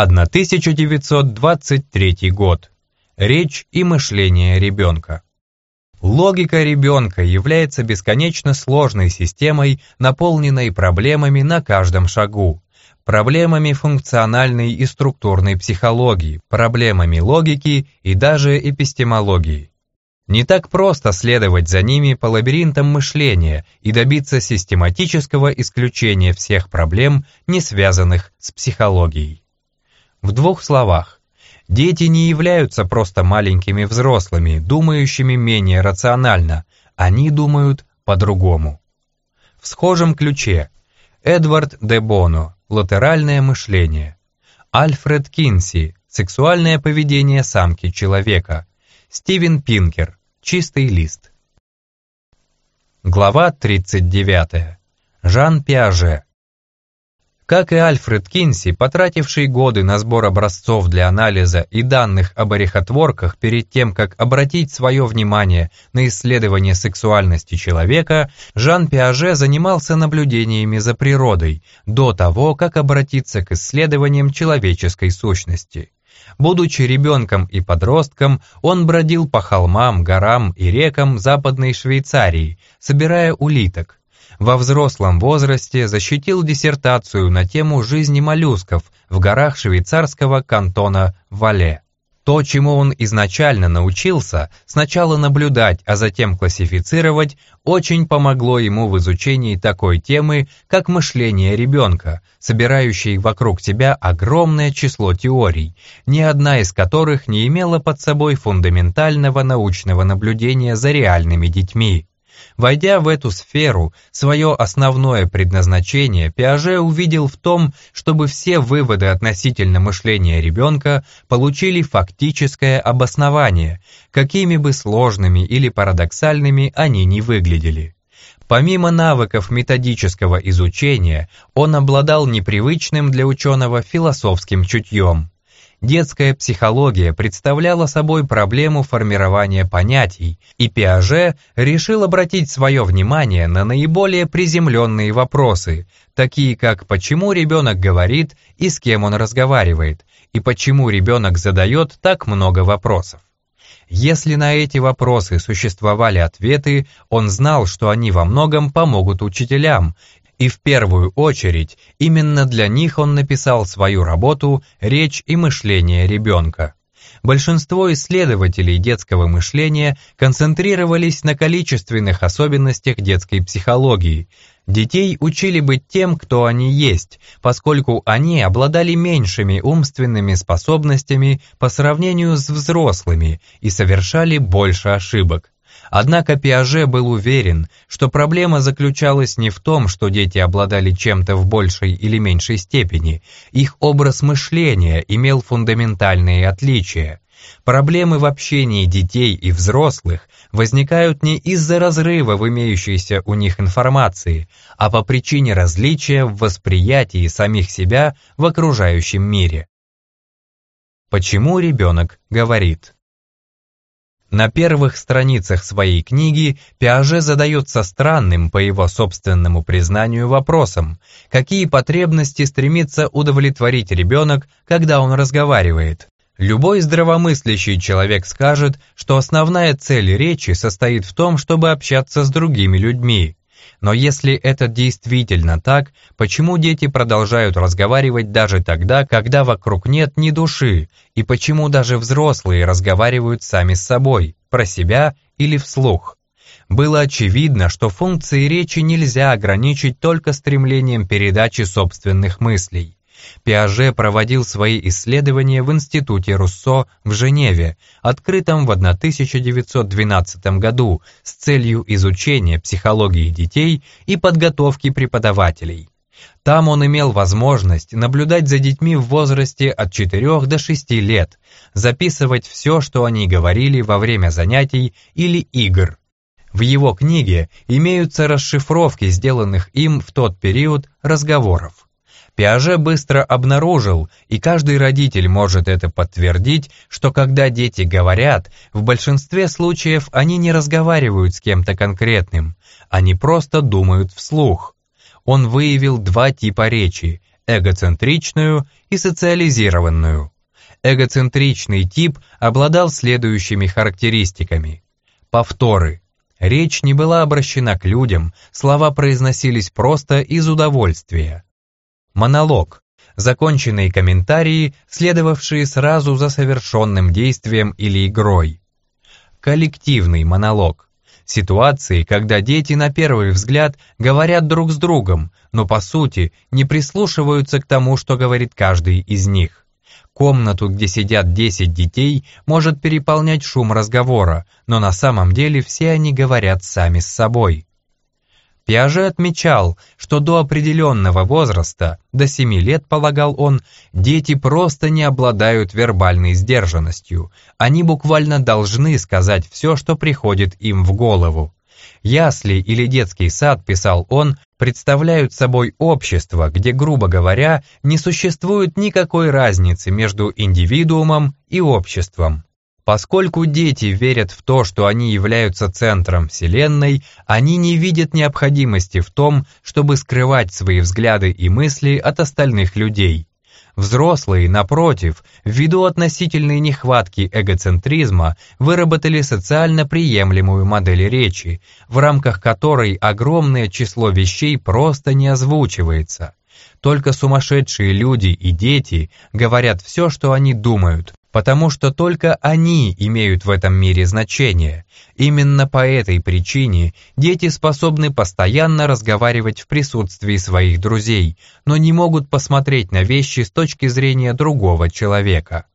1923 год. Речь и мышление ребенка. Логика ребенка является бесконечно сложной системой, наполненной проблемами на каждом шагу. Проблемами функциональной и структурной психологии, проблемами логики и даже эпистемологии. Не так просто следовать за ними по лабиринтам мышления и добиться систематического исключения всех проблем, не связанных с психологией. В двух словах. Дети не являются просто маленькими взрослыми, думающими менее рационально. Они думают по-другому. В схожем ключе Эдвард де Боно «Латеральное мышление», Альфред Кинси «Сексуальное поведение самки человека», Стивен Пинкер «Чистый лист». Глава 39. Жан Пиаже как и Альфред Кинси, потративший годы на сбор образцов для анализа и данных об орехотворках перед тем, как обратить свое внимание на исследование сексуальности человека, Жан Пиаже занимался наблюдениями за природой до того, как обратиться к исследованиям человеческой сущности. Будучи ребенком и подростком, он бродил по холмам, горам и рекам Западной Швейцарии, собирая улиток, во взрослом возрасте защитил диссертацию на тему жизни моллюсков в горах швейцарского кантона Вале. То, чему он изначально научился, сначала наблюдать, а затем классифицировать, очень помогло ему в изучении такой темы, как мышление ребенка, собирающей вокруг себя огромное число теорий, ни одна из которых не имела под собой фундаментального научного наблюдения за реальными детьми. Войдя в эту сферу, свое основное предназначение Пиаже увидел в том, чтобы все выводы относительно мышления ребенка получили фактическое обоснование, какими бы сложными или парадоксальными они ни выглядели. Помимо навыков методического изучения, он обладал непривычным для ученого философским чутьем. Детская психология представляла собой проблему формирования понятий, и Пиаже решил обратить свое внимание на наиболее приземленные вопросы, такие как почему ребенок говорит и с кем он разговаривает, и почему ребенок задает так много вопросов. Если на эти вопросы существовали ответы, он знал, что они во многом помогут учителям, и в первую очередь именно для них он написал свою работу «Речь и мышление ребенка». Большинство исследователей детского мышления концентрировались на количественных особенностях детской психологии. Детей учили быть тем, кто они есть, поскольку они обладали меньшими умственными способностями по сравнению с взрослыми и совершали больше ошибок. Однако Пиаже был уверен, что проблема заключалась не в том, что дети обладали чем-то в большей или меньшей степени, их образ мышления имел фундаментальные отличия. Проблемы в общении детей и взрослых возникают не из-за разрыва в имеющейся у них информации, а по причине различия в восприятии самих себя в окружающем мире. Почему ребенок говорит? На первых страницах своей книги Пиаже задается странным, по его собственному признанию, вопросом, какие потребности стремится удовлетворить ребенок, когда он разговаривает. Любой здравомыслящий человек скажет, что основная цель речи состоит в том, чтобы общаться с другими людьми, но если это действительно так, почему дети продолжают разговаривать даже тогда, когда вокруг нет ни души, и почему даже взрослые разговаривают сами с собой, про себя или вслух? Было очевидно, что функции речи нельзя ограничить только стремлением передачи собственных мыслей. Пиаже проводил свои исследования в Институте Руссо в Женеве, открытом в 1912 году с целью изучения психологии детей и подготовки преподавателей. Там он имел возможность наблюдать за детьми в возрасте от 4 до 6 лет, записывать все, что они говорили во время занятий или игр. В его книге имеются расшифровки сделанных им в тот период разговоров. Пиаже быстро обнаружил, и каждый родитель может это подтвердить, что когда дети говорят, в большинстве случаев они не разговаривают с кем-то конкретным, они просто думают вслух. Он выявил два типа речи – эгоцентричную и социализированную. Эгоцентричный тип обладал следующими характеристиками. Повторы. Речь не была обращена к людям, слова произносились просто из удовольствия. Монолог. Законченные комментарии, следовавшие сразу за совершенным действием или игрой. Коллективный монолог. Ситуации, когда дети на первый взгляд говорят друг с другом, но по сути не прислушиваются к тому, что говорит каждый из них. Комнату, где сидят 10 детей, может переполнять шум разговора, но на самом деле все они говорят сами с собой. Пиаже отмечал, что до определенного возраста, до 7 лет, полагал он, дети просто не обладают вербальной сдержанностью. Они буквально должны сказать все, что приходит им в голову. Ясли или детский сад, писал он, представляют собой общество, где, грубо говоря, не существует никакой разницы между индивидуумом и обществом. Поскольку дети верят в то, что они являются центром Вселенной, они не видят необходимости в том, чтобы скрывать свои взгляды и мысли от остальных людей. Взрослые, напротив, ввиду относительной нехватки эгоцентризма, выработали социально приемлемую модель речи, в рамках которой огромное число вещей просто не озвучивается. Только сумасшедшие люди и дети говорят все, что они думают, потому что только они имеют в этом мире значение. Именно по этой причине дети способны постоянно разговаривать в присутствии своих друзей, но не могут посмотреть на вещи с точки зрения другого человека.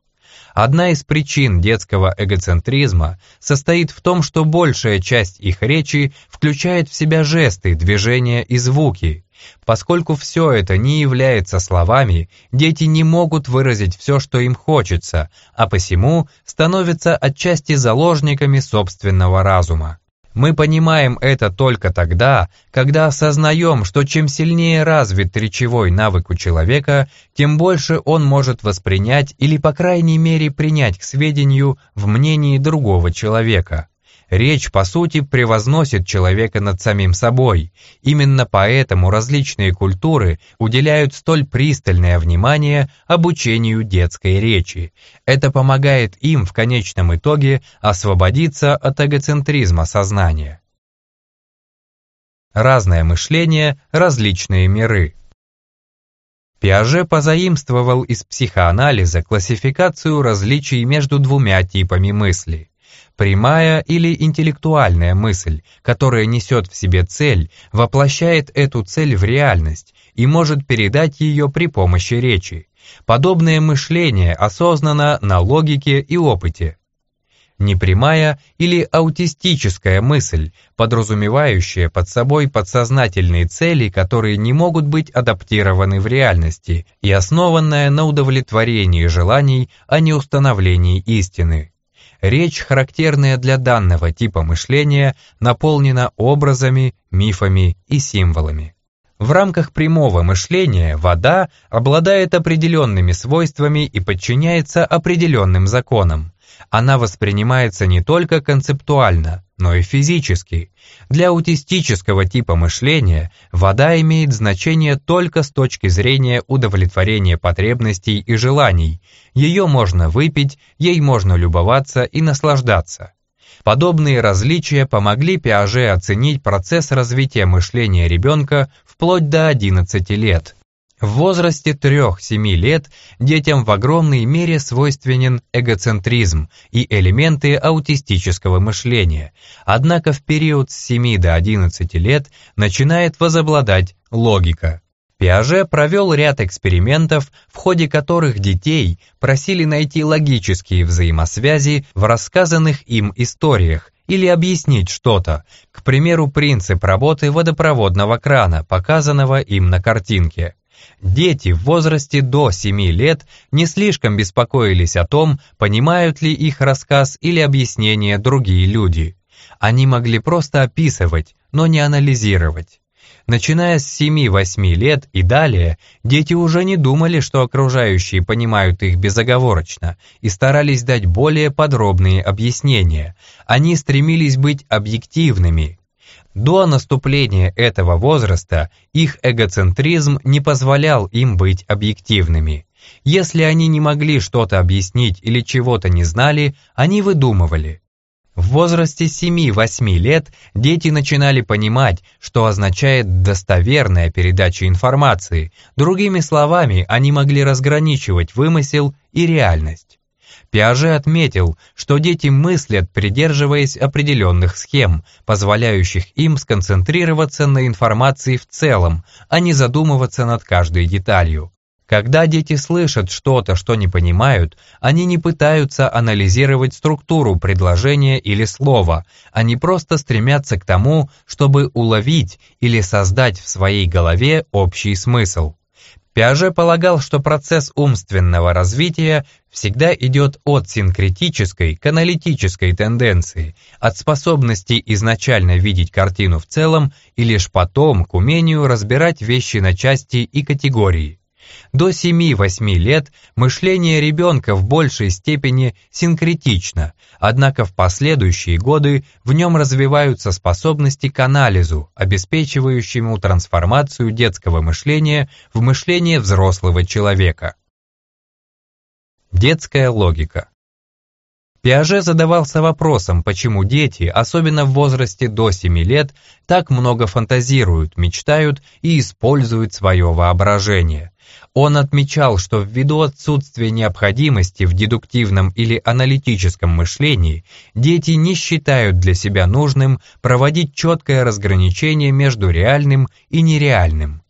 Одна из причин детского эгоцентризма состоит в том, что большая часть их речи включает в себя жесты, движения и звуки, Поскольку все это не является словами, дети не могут выразить все, что им хочется, а посему становятся отчасти заложниками собственного разума. Мы понимаем это только тогда, когда осознаем, что чем сильнее развит речевой навык у человека, тем больше он может воспринять или по крайней мере принять к сведению в мнении другого человека. Речь, по сути, превозносит человека над самим собой. Именно поэтому различные культуры уделяют столь пристальное внимание обучению детской речи. Это помогает им в конечном итоге освободиться от эгоцентризма сознания. Разное мышление, различные миры. Пиаже позаимствовал из психоанализа классификацию различий между двумя типами мысли – Прямая или интеллектуальная мысль, которая несет в себе цель, воплощает эту цель в реальность и может передать ее при помощи речи. Подобное мышление осознанно на логике и опыте. Непрямая или аутистическая мысль, подразумевающая под собой подсознательные цели, которые не могут быть адаптированы в реальности и основанная на удовлетворении желаний, а не установлении истины. Речь, характерная для данного типа мышления, наполнена образами, мифами и символами. В рамках прямого мышления вода обладает определенными свойствами и подчиняется определенным законам. Она воспринимается не только концептуально, но и физически. Для аутистического типа мышления вода имеет значение только с точки зрения удовлетворения потребностей и желаний. Ее можно выпить, ей можно любоваться и наслаждаться. Подобные различия помогли Пиаже оценить процесс развития мышления ребенка вплоть до 11 лет. В возрасте 3-7 лет детям в огромной мере свойственен эгоцентризм и элементы аутистического мышления, однако в период с 7 до 11 лет начинает возобладать логика. Пиаже провел ряд экспериментов, в ходе которых детей просили найти логические взаимосвязи в рассказанных им историях или объяснить что-то, к примеру, принцип работы водопроводного крана, показанного им на картинке. Дети в возрасте до 7 лет не слишком беспокоились о том, понимают ли их рассказ или объяснение другие люди. Они могли просто описывать, но не анализировать. Начиная с 7-8 лет и далее, дети уже не думали, что окружающие понимают их безоговорочно, и старались дать более подробные объяснения. Они стремились быть объективными, До наступления этого возраста их эгоцентризм не позволял им быть объективными. Если они не могли что-то объяснить или чего-то не знали, они выдумывали. В возрасте 7-8 лет дети начинали понимать, что означает достоверная передача информации. Другими словами, они могли разграничивать вымысел и реальность. Пиаже отметил, что дети мыслят, придерживаясь определенных схем, позволяющих им сконцентрироваться на информации в целом, а не задумываться над каждой деталью. Когда дети слышат что-то, что не понимают, они не пытаются анализировать структуру предложения или слова, они просто стремятся к тому, чтобы уловить или создать в своей голове общий смысл. Пиаже полагал, что процесс умственного развития всегда идет от синкретической к аналитической тенденции, от способности изначально видеть картину в целом и лишь потом к умению разбирать вещи на части и категории. До 7-8 лет мышление ребенка в большей степени синкретично, однако в последующие годы в нем развиваются способности к анализу, обеспечивающему трансформацию детского мышления в мышление взрослого человека. Детская логика Пиаже задавался вопросом, почему дети, особенно в возрасте до 7 лет, так много фантазируют, мечтают и используют свое воображение. Он отмечал, что ввиду отсутствия необходимости в дедуктивном или аналитическом мышлении, дети не считают для себя нужным проводить четкое разграничение между реальным и нереальным.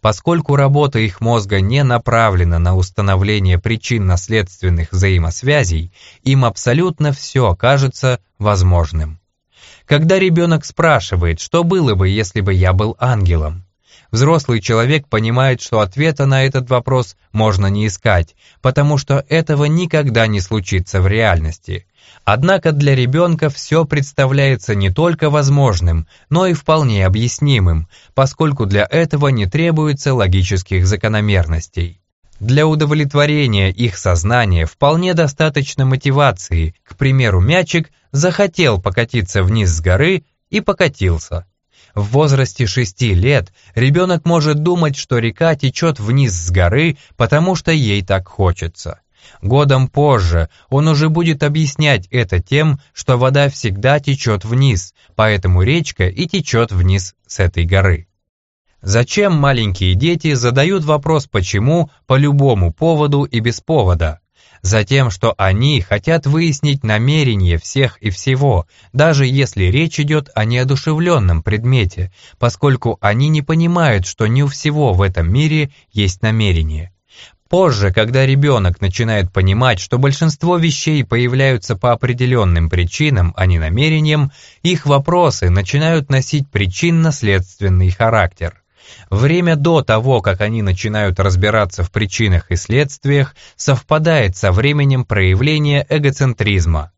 Поскольку работа их мозга не направлена на установление причинно-следственных взаимосвязей, им абсолютно все кажется возможным. Когда ребенок спрашивает, что было бы, если бы я был ангелом, взрослый человек понимает, что ответа на этот вопрос можно не искать, потому что этого никогда не случится в реальности. Однако для ребенка все представляется не только возможным, но и вполне объяснимым, поскольку для этого не требуется логических закономерностей. Для удовлетворения их сознания вполне достаточно мотивации, к примеру, мячик захотел покатиться вниз с горы и покатился. В возрасте 6 лет ребенок может думать, что река течет вниз с горы, потому что ей так хочется. Годом позже он уже будет объяснять это тем, что вода всегда течет вниз, поэтому речка и течет вниз с этой горы. Зачем маленькие дети задают вопрос «почему» по любому поводу и без повода? Затем, что они хотят выяснить намерение всех и всего, даже если речь идет о неодушевленном предмете, поскольку они не понимают, что не у всего в этом мире есть намерение. Позже, когда ребенок начинает понимать, что большинство вещей появляются по определенным причинам, а не намерениям, их вопросы начинают носить причинно-следственный характер. Время до того, как они начинают разбираться в причинах и следствиях, совпадает со временем проявления эгоцентризма.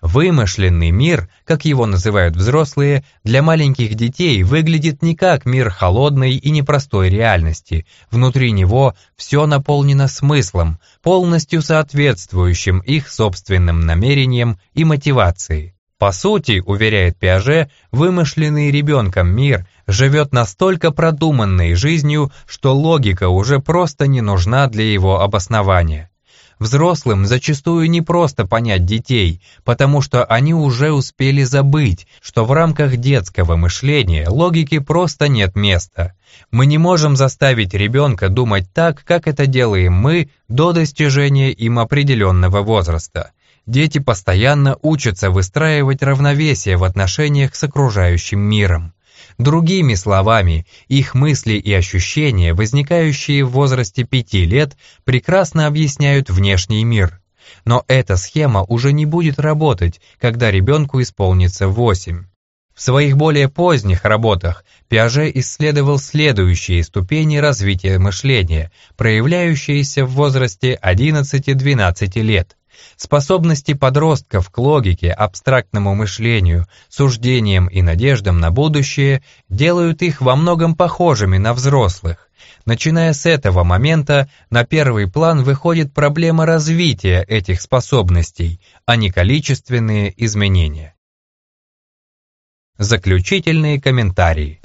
Вымышленный мир, как его называют взрослые, для маленьких детей выглядит не как мир холодной и непростой реальности. Внутри него все наполнено смыслом, полностью соответствующим их собственным намерениям и мотивации. По сути, уверяет Пиаже, вымышленный ребенком мир живет настолько продуманной жизнью, что логика уже просто не нужна для его обоснования. Взрослым зачастую не просто понять детей, потому что они уже успели забыть, что в рамках детского мышления логики просто нет места. Мы не можем заставить ребенка думать так, как это делаем мы до достижения им определенного возраста. Дети постоянно учатся выстраивать равновесие в отношениях с окружающим миром. Другими словами, их мысли и ощущения, возникающие в возрасте пяти лет, прекрасно объясняют внешний мир. Но эта схема уже не будет работать, когда ребенку исполнится 8. В своих более поздних работах Пиаже исследовал следующие ступени развития мышления, проявляющиеся в возрасте 11-12 лет. Способности подростков к логике, абстрактному мышлению, суждениям и надеждам на будущее делают их во многом похожими на взрослых. Начиная с этого момента на первый план выходит проблема развития этих способностей, а не количественные изменения. Заключительные комментарии.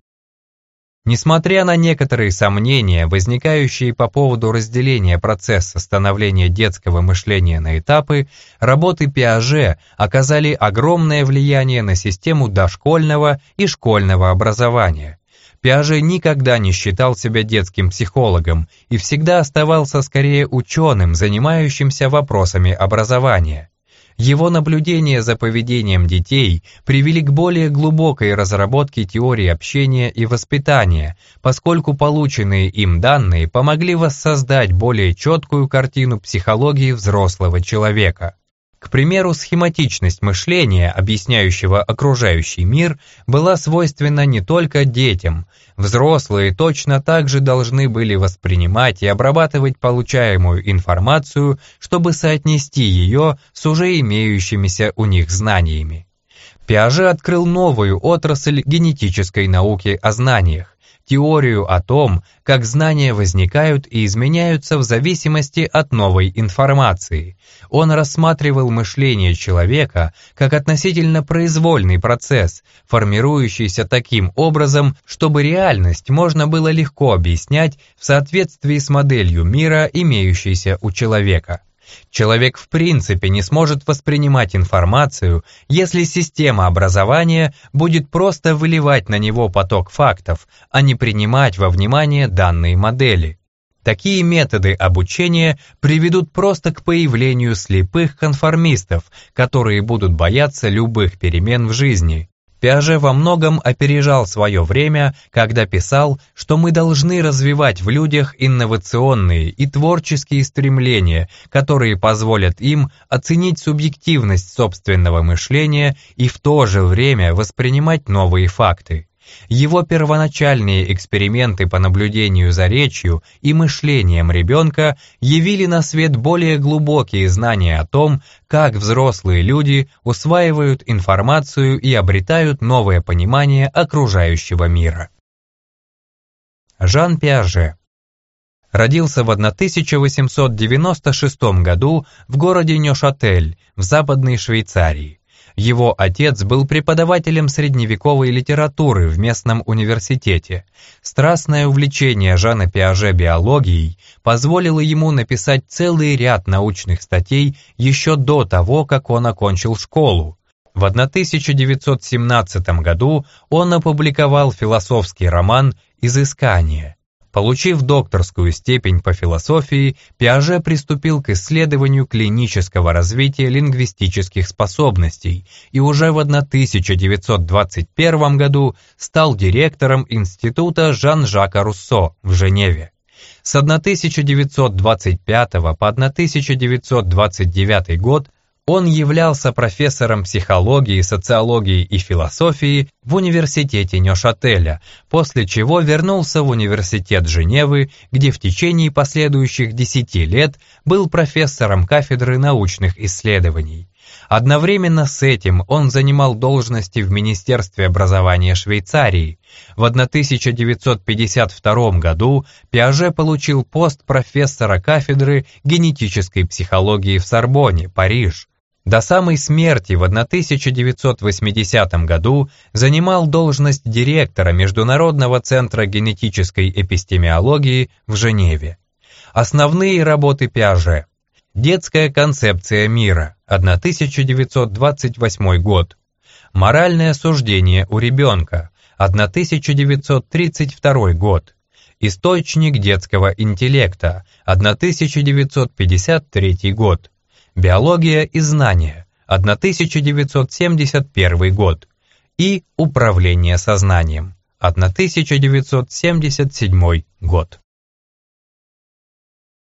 Несмотря на некоторые сомнения, возникающие по поводу разделения процесса становления детского мышления на этапы, работы Пиаже оказали огромное влияние на систему дошкольного и школьного образования. Пиаже никогда не считал себя детским психологом и всегда оставался скорее ученым, занимающимся вопросами образования. Его наблюдения за поведением детей привели к более глубокой разработке теории общения и воспитания, поскольку полученные им данные помогли воссоздать более четкую картину психологии взрослого человека. К примеру, схематичность мышления, объясняющего окружающий мир, была свойственна не только детям. Взрослые точно так же должны были воспринимать и обрабатывать получаемую информацию, чтобы соотнести ее с уже имеющимися у них знаниями. Пиаже открыл новую отрасль генетической науки о знаниях теорию о том, как знания возникают и изменяются в зависимости от новой информации. Он рассматривал мышление человека как относительно произвольный процесс, формирующийся таким образом, чтобы реальность можно было легко объяснять в соответствии с моделью мира, имеющейся у человека. Человек в принципе не сможет воспринимать информацию, если система образования будет просто выливать на него поток фактов, а не принимать во внимание данные модели. Такие методы обучения приведут просто к появлению слепых конформистов, которые будут бояться любых перемен в жизни. Пиаже во многом опережал свое время, когда писал, что мы должны развивать в людях инновационные и творческие стремления, которые позволят им оценить субъективность собственного мышления и в то же время воспринимать новые факты. Его первоначальные эксперименты по наблюдению за речью и мышлением ребенка явили на свет более глубокие знания о том, как взрослые люди усваивают информацию и обретают новое понимание окружающего мира. Жан Пиаже Родился в 1896 году в городе Нёшатель в Западной Швейцарии. Его отец был преподавателем средневековой литературы в местном университете. Страстное увлечение Жана Пиаже биологией позволило ему написать целый ряд научных статей еще до того, как он окончил школу. В 1917 году он опубликовал философский роман «Изыскание», Получив докторскую степень по философии, Пиаже приступил к исследованию клинического развития лингвистических способностей и уже в 1921 году стал директором Института Жан-Жака Руссо в Женеве. С 1925 по 1929 год он являлся профессором психологии, социологии и философии в университете Нёшателя, после чего вернулся в университет Женевы, где в течение последующих десяти лет был профессором кафедры научных исследований. Одновременно с этим он занимал должности в Министерстве образования Швейцарии. В 1952 году Пиаже получил пост профессора кафедры генетической психологии в Сорбоне, Париж. До самой смерти в 1980 году занимал должность директора Международного центра генетической эпистемиологии в Женеве. Основные работы Пиаже. Детская концепция мира, 1928 год. Моральное суждение у ребенка, 1932 год. Источник детского интеллекта, 1953 год. Биология и знания, 1971 год. И Управление сознанием, 1977 год.